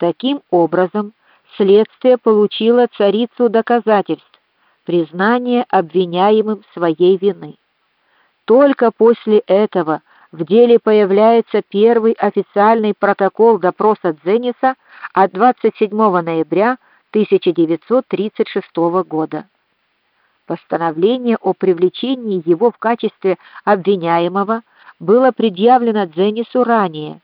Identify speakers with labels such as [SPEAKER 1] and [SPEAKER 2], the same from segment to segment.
[SPEAKER 1] Таким образом, следствие получило царицу доказательств, признание обвиняемым своей вины. Только после этого в деле появляется первый официальный протокол допроса Дзениса от 27 ноября 1936 года. Постановление о привлечении его в качестве обвиняемого было предъявлено Дзенису ранее,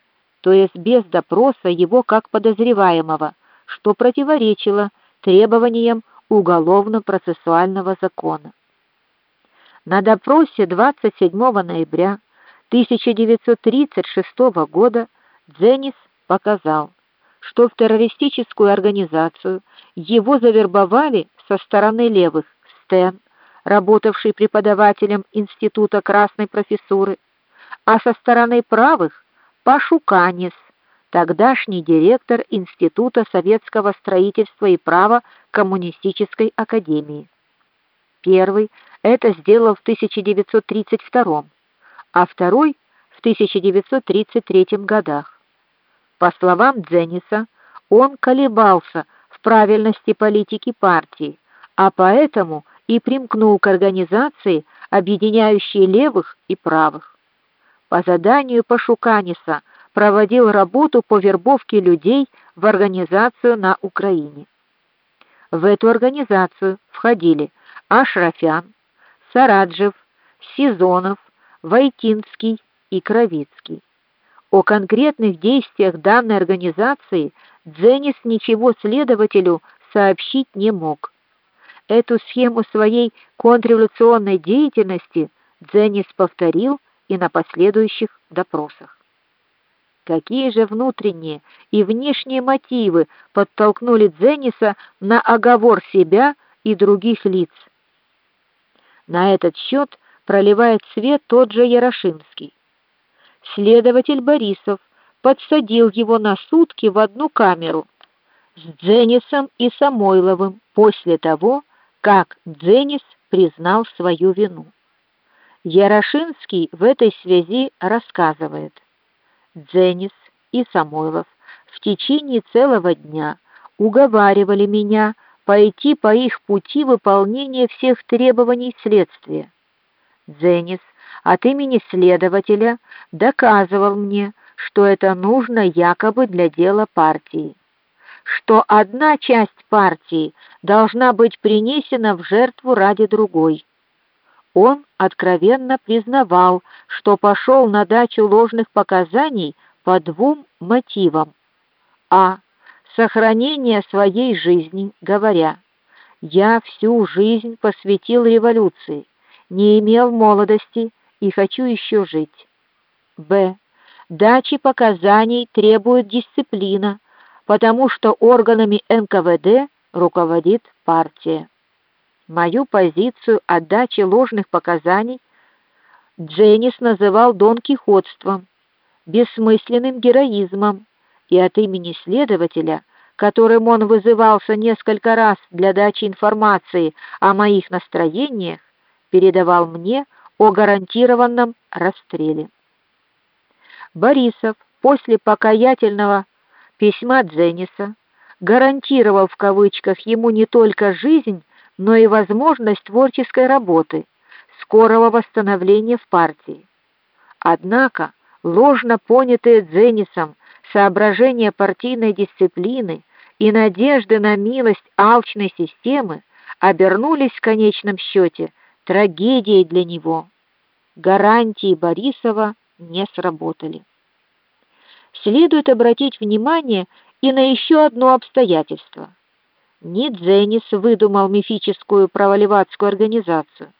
[SPEAKER 1] то есть без допроса его как подозреваемого, что противоречило требованиям уголовно-процессуального закона. На допросе 27 ноября 1936 года Дзенис показал, что в террористическую организацию его завербовали со стороны левых Стен, работавший преподавателем Института Красной профессуры, а со стороны правых Пашуканис, тогдашний директор Института советского строительства и права Коммунистической академии. Первый это сделал в 1932, а второй в 1933 годах. По словам Дзениса, он колебался в правильности политики партии, а поэтому и примкнул к организации, объединяющей левых и правых. По заданию Пашуканиса проводил работу по вербовке людей в организацию на Украине. В эту организацию входили Ашрафян, Сараджев, Сезонов, Войтинский и Кровицкий. О конкретных действиях данной организации Дзенис ничего следователю сообщить не мог. Эту схему своей контрреволюционной деятельности Дзенис повторил и на последующих допросах. Какие же внутренние и внешние мотивы подтолкнули Дзениса на оговор себя и других лиц? На этот счет проливает свет тот же Ярошинский. Следователь Борисов подсадил его на сутки в одну камеру с Дзенисом и Самойловым после того, как Дзенис признал свою вину. Ярошинский в этой связи рассказывает: Дзенис и Самойлов в течение целого дня уговаривали меня пойти по их пути выполнения всех требований следствия. Дзенис от имени следователя доказывал мне, что это нужно якобы для дела партии что одна часть партии должна быть принесена в жертву ради другой. Он откровенно признавал, что пошел на дачу ложных показаний по двум мотивам: а сохранение своей жизни, говоря: "Я всю жизнь посвятил революции, не имел молодости и хочу еще жить". б. Дачи показаний требует дисциплина, потому что органами НКВД руководит партия. Мою позицию отдачи ложных показаний Дженнис называл донкихотством, бессмысленным героизмом, и от имени следователя, которым он вызывался несколько раз для дачи информации о моих настроениях, передавал мне о гарантированном расстреле. Борисов после покаятельного письма Дзениса гарантировал в кавычках ему не только жизнь, но и возможность творческой работы, скорого восстановления в партии. Однако ложно понятые Дзенисом соображения партийной дисциплины и надежды на милость алчной системы обернулись в конечном счете трагедией для него. Гарантии Борисова не сработали следует обратить внимание и на еще одно обстоятельство. Не Дзенис выдумал мифическую праволеватскую организацию.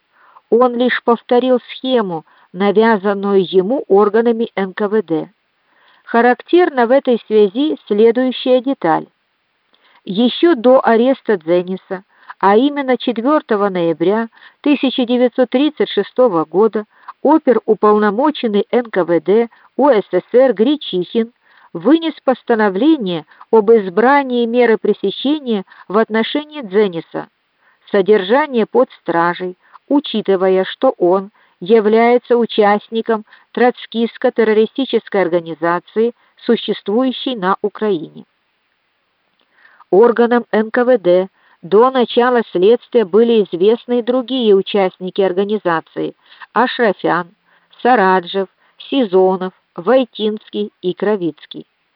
[SPEAKER 1] Он лишь повторил схему, навязанную ему органами НКВД. Характерна в этой связи следующая деталь. Еще до ареста Дзениса, а именно 4 ноября 1936 года, оперуполномоченный НКВД УССР Гречихин вынес постановление об избрании меры пресечения в отношении Дзениса. Содержание под стражей, учитывая, что он является участником троцкистско-террористической организации, существующей на Украине. Органам НКВД до начала следствия были известны и другие участники организации: Ашрафян, Сараджев, Сизонов, Войтинский и Кровицкий.